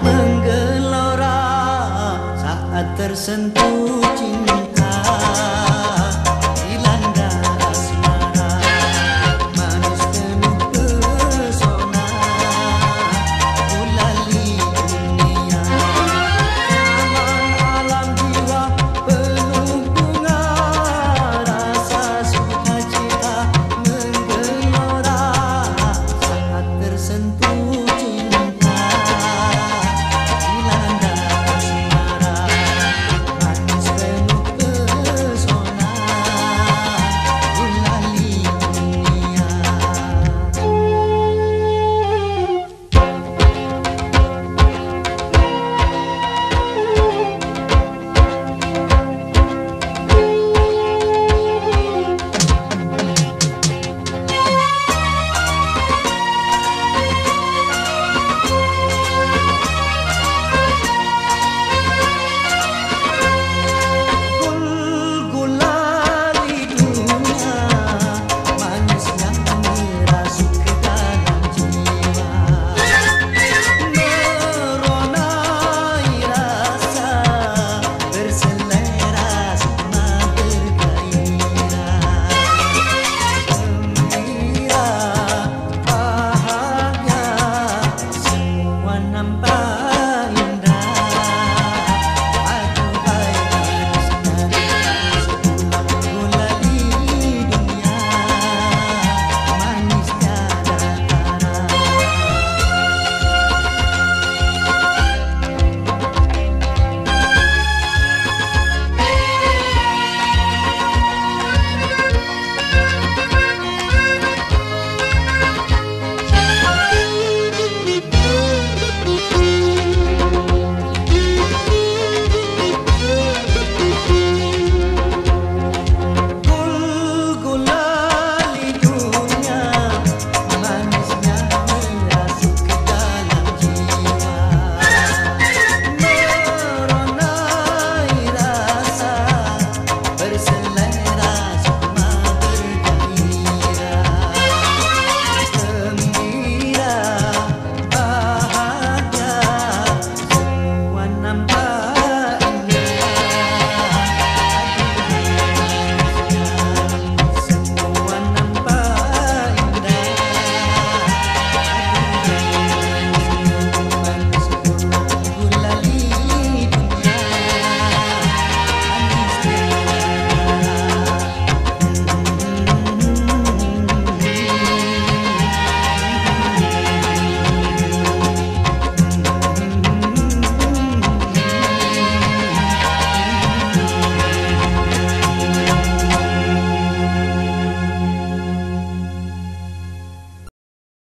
menggelora saat tersentuh cinta.